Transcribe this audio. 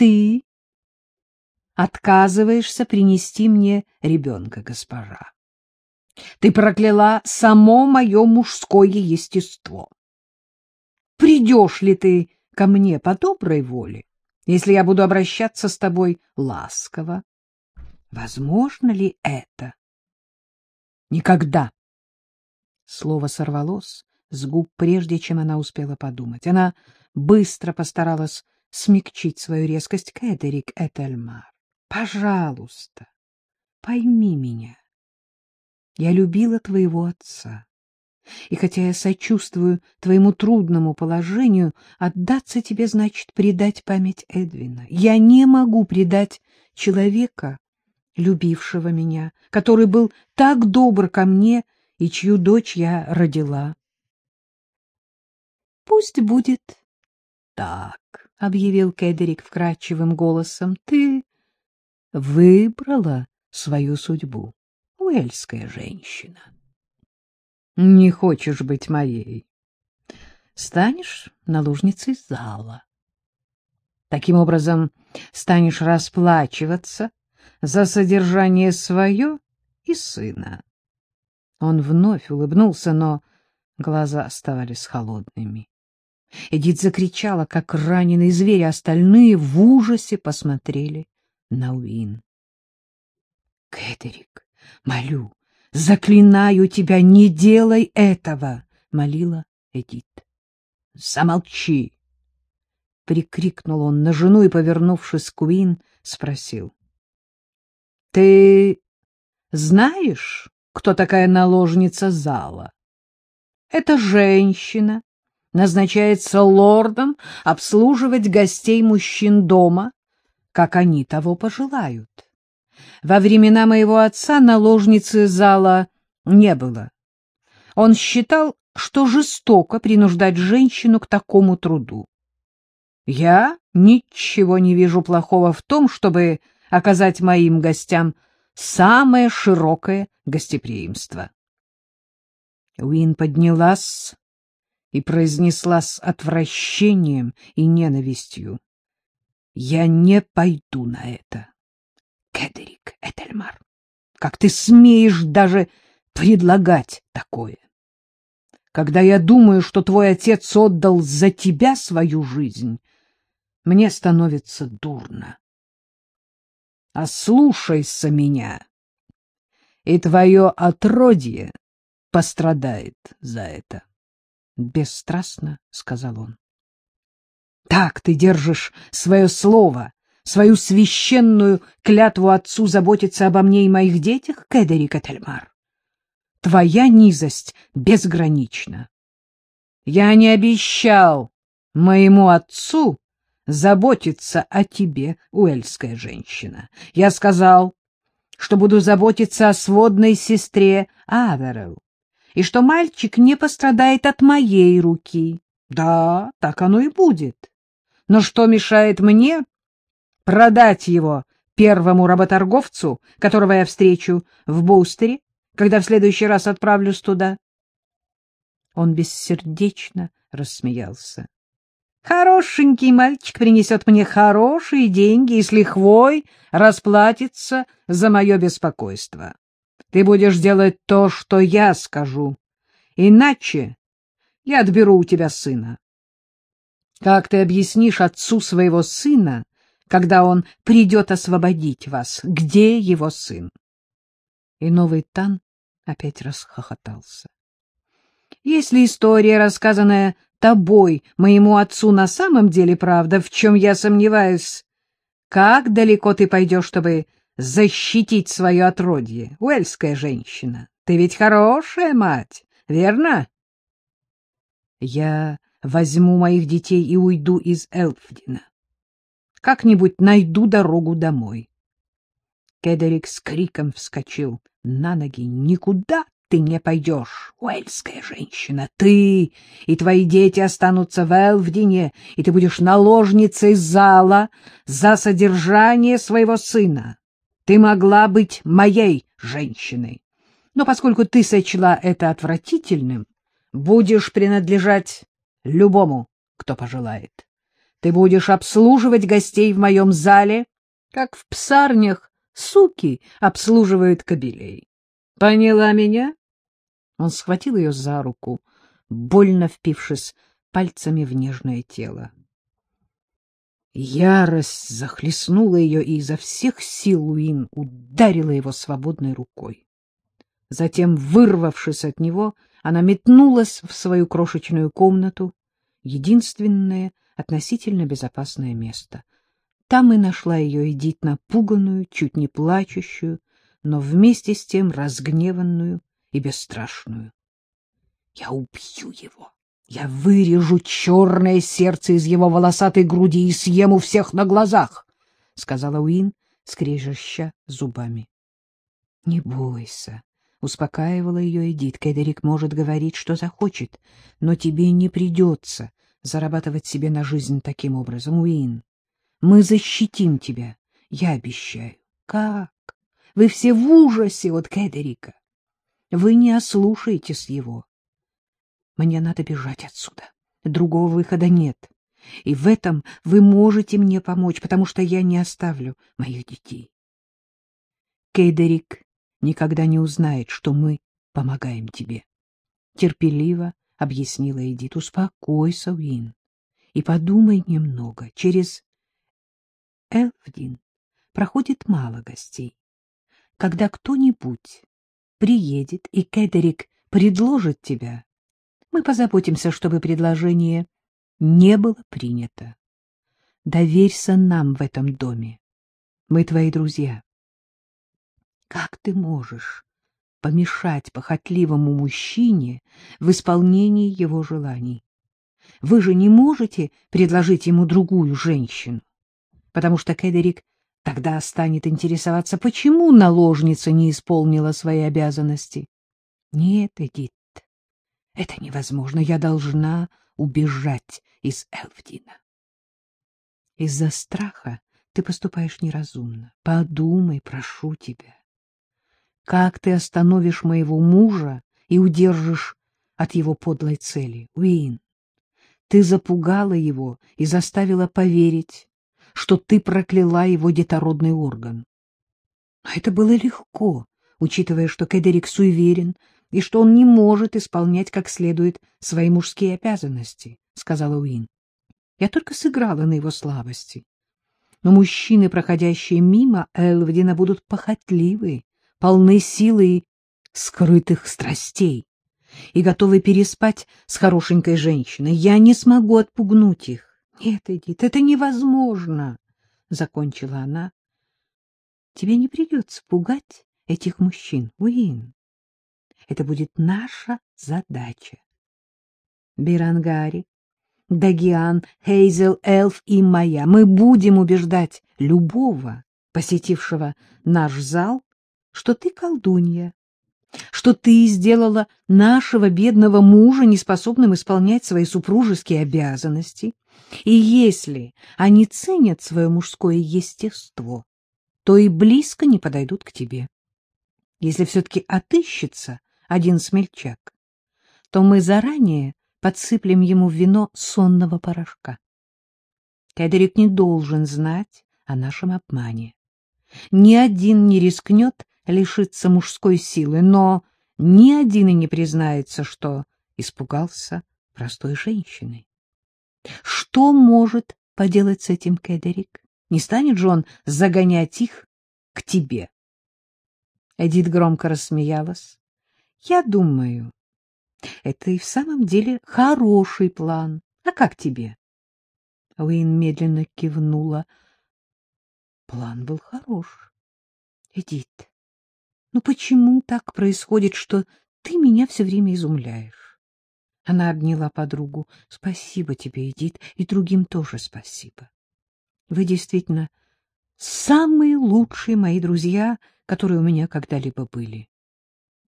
ты отказываешься принести мне ребенка, госпожа. Ты прокляла само мое мужское естество. Придешь ли ты ко мне по доброй воле, если я буду обращаться с тобой ласково? Возможно ли это? Никогда. Слово сорвалось с губ, прежде чем она успела подумать. Она быстро постаралась смягчить свою резкость. Кедерик Этельмар, пожалуйста, пойми меня. Я любила твоего отца. И хотя я сочувствую твоему трудному положению, отдаться тебе значит предать память Эдвина. Я не могу предать человека, любившего меня, который был так добр ко мне и чью дочь я родила. — Пусть будет так, — объявил Кедерик вкрадчивым голосом. — Ты выбрала свою судьбу, уэльская женщина. Не хочешь быть моей. Станешь наложницей зала. Таким образом, станешь расплачиваться за содержание свое и сына. Он вновь улыбнулся, но глаза оставались холодными. Эдит закричала, как раненый зверь, а остальные в ужасе посмотрели на Уин. — Кэтерик, молю, заклинаю тебя, не делай этого! — молила Эдит. — Замолчи! — прикрикнул он на жену и, повернувшись к Уин, спросил. — Ты знаешь, кто такая наложница зала? Это женщина назначается лордом обслуживать гостей мужчин дома, как они того пожелают. Во времена моего отца наложницы зала не было. Он считал, что жестоко принуждать женщину к такому труду. Я ничего не вижу плохого в том, чтобы оказать моим гостям самое широкое гостеприимство. Уин поднялась и произнесла с отвращением и ненавистью. — Я не пойду на это. Кедерик Этельмар, как ты смеешь даже предлагать такое? Когда я думаю, что твой отец отдал за тебя свою жизнь, мне становится дурно. Ослушайся меня, и твое отродье пострадает за это. Бесстрастно сказал он. Так ты держишь свое слово, свою священную клятву отцу заботиться обо мне и моих детях, Кедери Кательмар? Твоя низость безгранична. Я не обещал моему отцу заботиться о тебе, уэльская женщина. Я сказал, что буду заботиться о сводной сестре Аверел, и что мальчик не пострадает от моей руки. Да, так оно и будет. Но что мешает мне продать его первому работорговцу, которого я встречу в Боустере, когда в следующий раз отправлюсь туда? Он бессердечно рассмеялся. Хорошенький мальчик принесет мне хорошие деньги и с лихвой расплатится за мое беспокойство. Ты будешь делать то, что я скажу, иначе я отберу у тебя сына. Как ты объяснишь отцу своего сына, когда он придет освободить вас? Где его сын? И новый Тан опять расхохотался. Если история, рассказанная тобой, моему отцу, на самом деле правда, в чем я сомневаюсь, как далеко ты пойдешь, чтобы защитить свое отродье, уэльская женщина? Ты ведь хорошая мать, верно? Я возьму моих детей и уйду из Элфдина. Как-нибудь найду дорогу домой. Кедерик с криком вскочил на ноги. Никуда ты не пойдешь, уэльская женщина. Ты и твои дети останутся в Элфдине, и ты будешь наложницей зала за содержание своего сына. Ты могла быть моей женщиной. Но поскольку ты сочла это отвратительным, будешь принадлежать любому, кто пожелает. Ты будешь обслуживать гостей в моем зале, как в псарнях суки обслуживают кобелей. Поняла меня? Он схватил ее за руку, больно впившись пальцами в нежное тело. Ярость захлестнула ее, и изо всех сил Уин ударила его свободной рукой. Затем, вырвавшись от него, она метнулась в свою крошечную комнату, единственное относительно безопасное место. Там и нашла ее Эдит напуганную, чуть не плачущую, но вместе с тем разгневанную и бесстрашную. — Я убью его! Я вырежу черное сердце из его волосатой груди и съем у всех на глазах! — сказала Уин, скрежеща зубами. — Не бойся, — успокаивала ее Эдит. Кедерик может говорить, что захочет, но тебе не придется зарабатывать себе на жизнь таким образом, Уин. Мы защитим тебя, я обещаю. Как? Вы все в ужасе от Кедерика. Вы не ослушаетесь его. Мне надо бежать отсюда. Другого выхода нет. И в этом вы можете мне помочь, потому что я не оставлю моих детей. Кейдерик никогда не узнает, что мы помогаем тебе. Терпеливо объяснила Эдит. Успокойся, Уин, и подумай немного. Через Элфдин проходит мало гостей. Когда кто-нибудь приедет, и Кедерик предложит тебя, мы позаботимся, чтобы предложение не было принято. Доверься нам в этом доме. Мы твои друзья. Как ты можешь помешать похотливому мужчине в исполнении его желаний? Вы же не можете предложить ему другую женщину, потому что Кедерик тогда станет интересоваться, почему наложница не исполнила свои обязанности. Нет, Эдит, это невозможно. Я должна убежать из Элфдина. Из-за страха ты поступаешь неразумно. Подумай, прошу тебя. Как ты остановишь моего мужа и удержишь от его подлой цели? Уин, ты запугала его и заставила поверить, что ты прокляла его детородный орган. Но это было легко, учитывая, что Кедерик суеверен и что он не может исполнять как следует свои мужские обязанности, — сказала Уин. Я только сыграла на его слабости. Но мужчины, проходящие мимо Элвдина, будут похотливы, полны силы и скрытых страстей и готовы переспать с хорошенькой женщиной. Я не смогу отпугнуть их. Нет, Эдит, это невозможно, — закончила она. Тебе не придется пугать этих мужчин, Уин. Это будет наша задача. Бирангари, Дагиан, Хейзел, Элф и моя. Мы будем убеждать любого, посетившего наш зал, что ты колдунья, что ты сделала нашего бедного мужа неспособным исполнять свои супружеские обязанности. И если они ценят свое мужское естество, то и близко не подойдут к тебе. Если все-таки отыщется один смельчак, то мы заранее подсыплем ему в вино сонного порошка. Кедерик не должен знать о нашем обмане. Ни один не рискнет лишиться мужской силы, но ни один и не признается, что испугался простой женщины. Что может поделать с этим Кедерик? Не станет же он загонять их к тебе? Эдит громко рассмеялась. Я думаю, это и в самом деле хороший план. А как тебе? Уин медленно кивнула. План был хорош. Эдит, ну почему так происходит, что ты меня все время изумляешь? Она обняла подругу. Спасибо тебе, Эдит, и другим тоже спасибо. Вы действительно самые лучшие мои друзья, которые у меня когда-либо были.